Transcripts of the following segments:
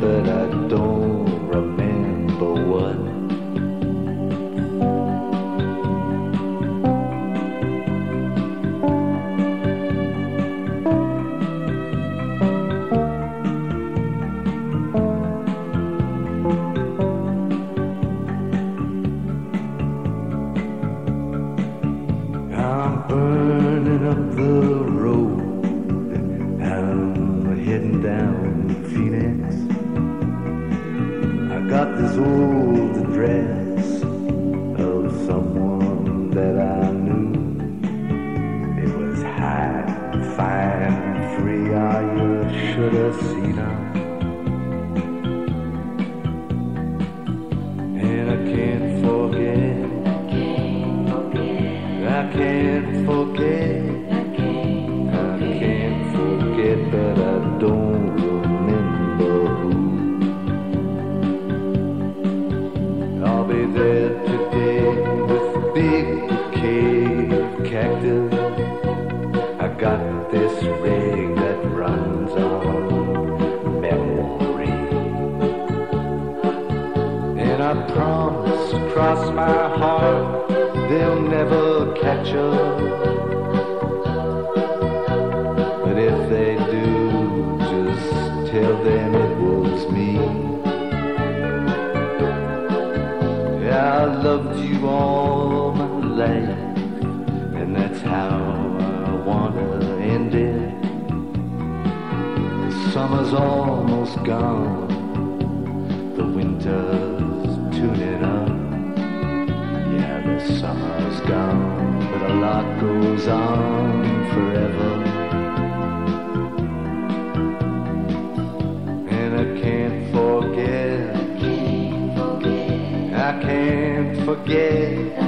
but I on forever. And I can't forget. I can't forget. I can't forget.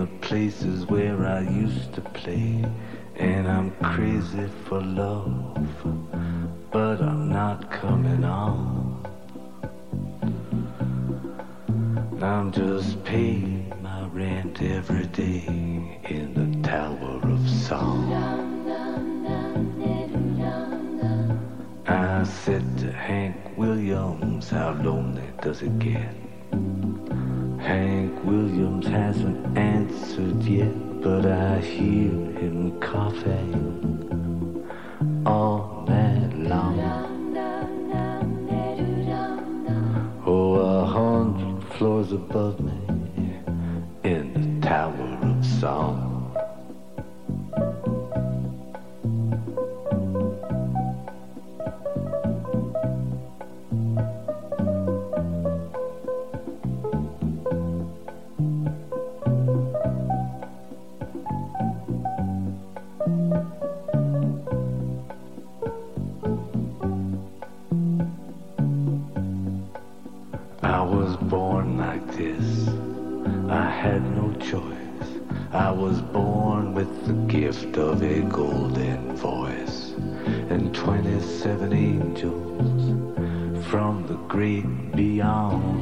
the places where I used to play. And I'm crazy for love, but I'm not coming on. I'm just paying my rent every day in the Tower of Song. I said to Hank Williams, how lonely does it get? Hank Williams hasn't answered yet, but I hear him coughing all night long. Oh, a hundred floors above me. Had no choice. I was born with the gift of a golden voice and 27 angels from the great beyond.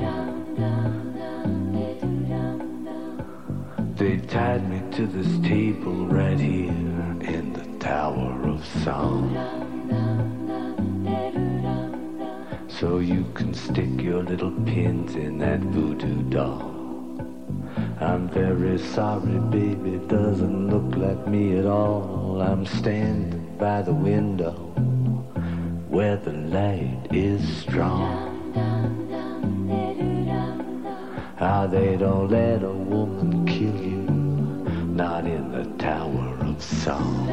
They tied me to this table right here in the Tower of Song. So you can stick your little pins in that voodoo doll. I'm very sorry, baby, doesn't look like me at all. I'm standing by the window where the light is strong. How they don't let a woman kill you, not in the Tower of Song.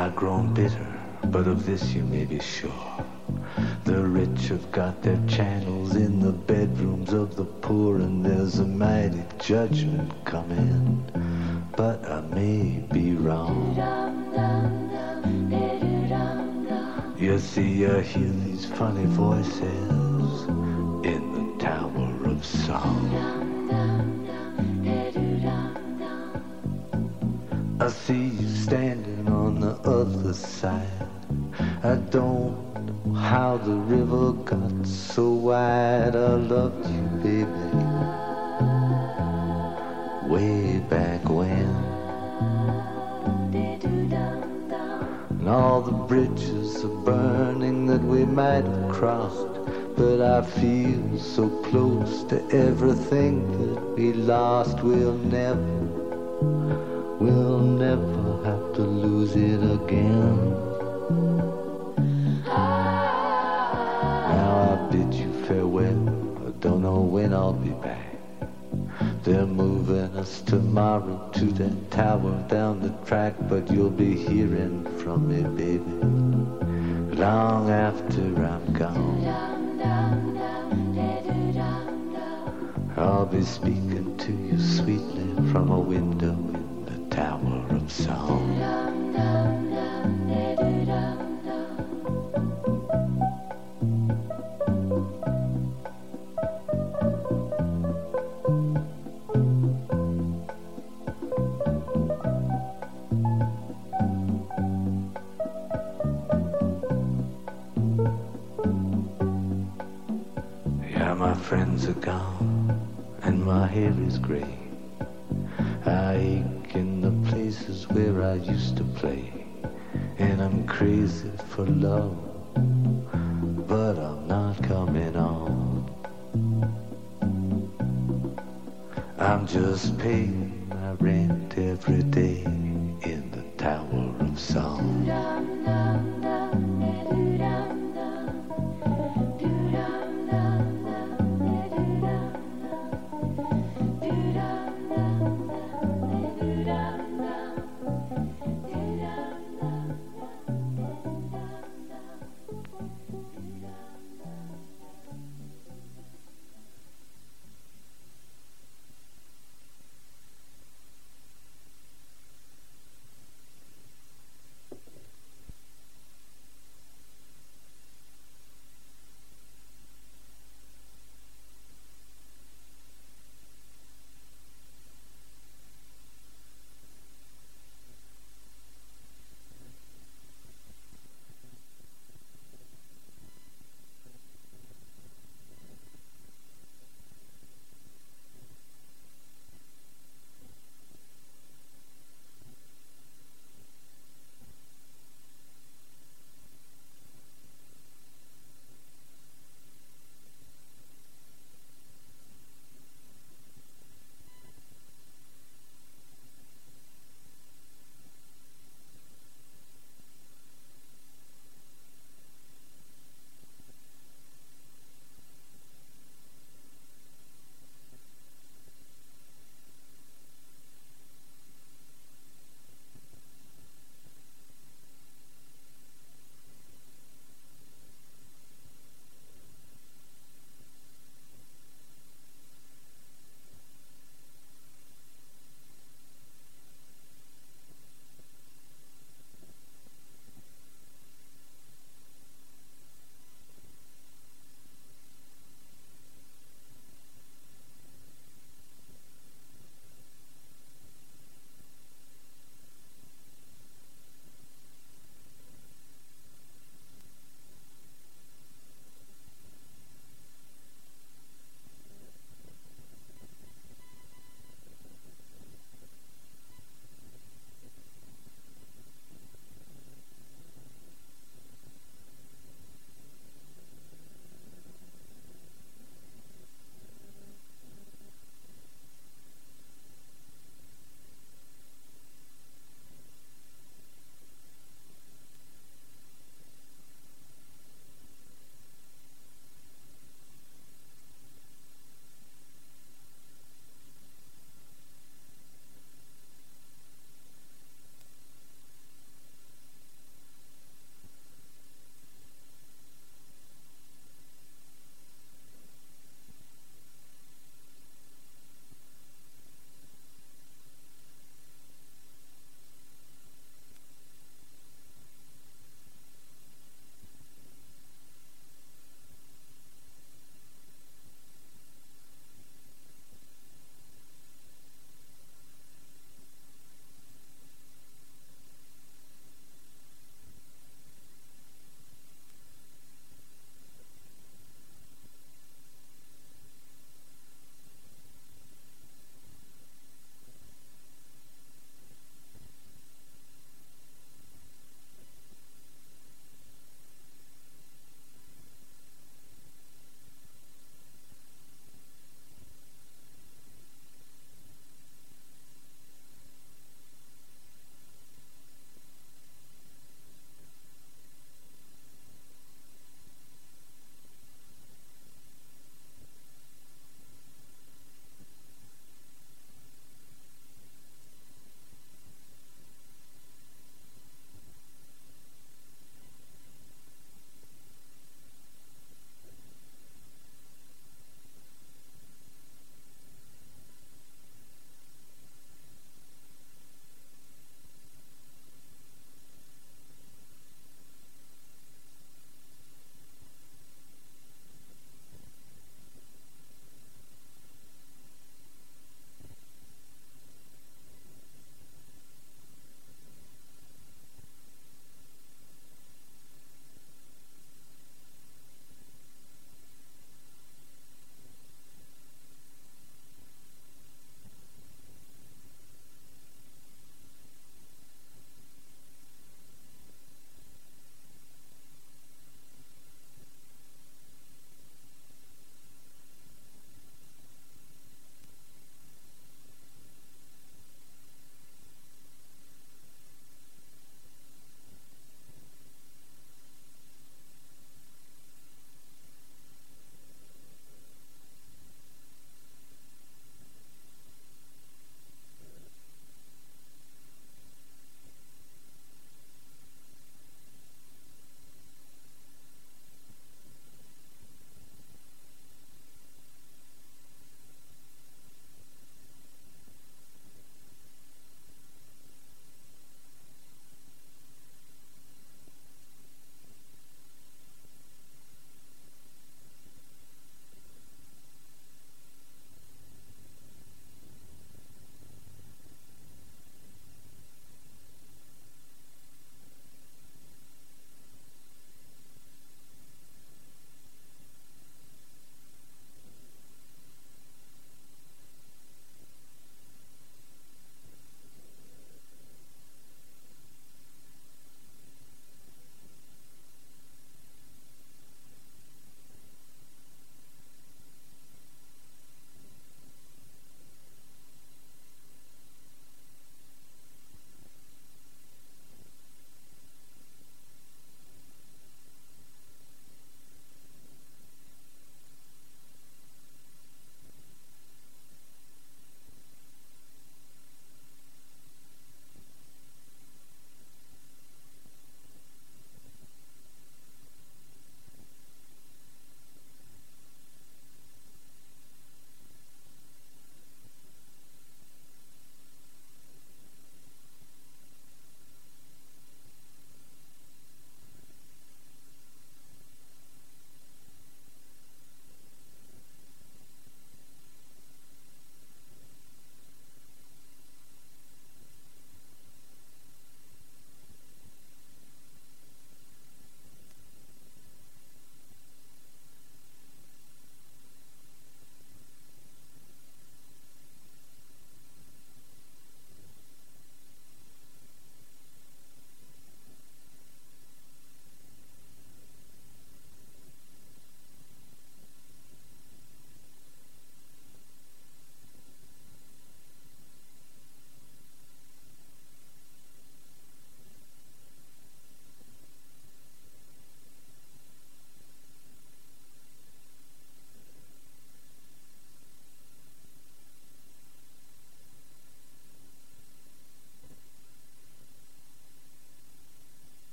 I've grown bitter, but of this you may be sure. The rich have got their channels in the bedrooms of the poor, and there's a mighty judgment coming. But I may be wrong. You see, I hear these funny voices way back when. And all the bridges are burning that we might have crossed. But I feel so close to everything that we lost. We'll never, we'll never have to lose it again. Now I bid you farewell. I don't know when I'll be back. Tomorrow to that tower down the track, but you'll be hearing from me, baby, long after I'm gone. I'll be speaking to you sweetly from a window in the Tower of Song. Paying my hair is grey. I ache in the places where I used to play. And I'm crazy for love, but I'm not coming on. I'm just paying my rent Song.